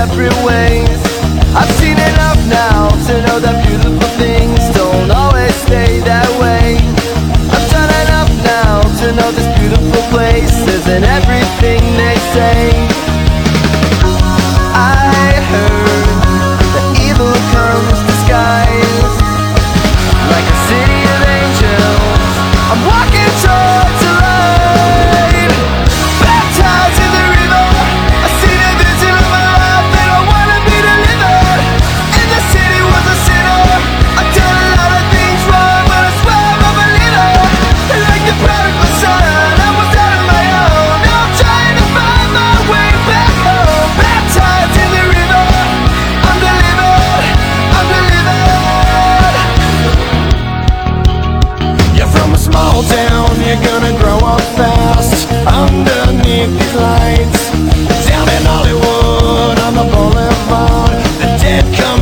separate ways. I've seen enough now to know that beautiful things Don't always stay that way. I've done enough now to know this beautiful place Isn't every come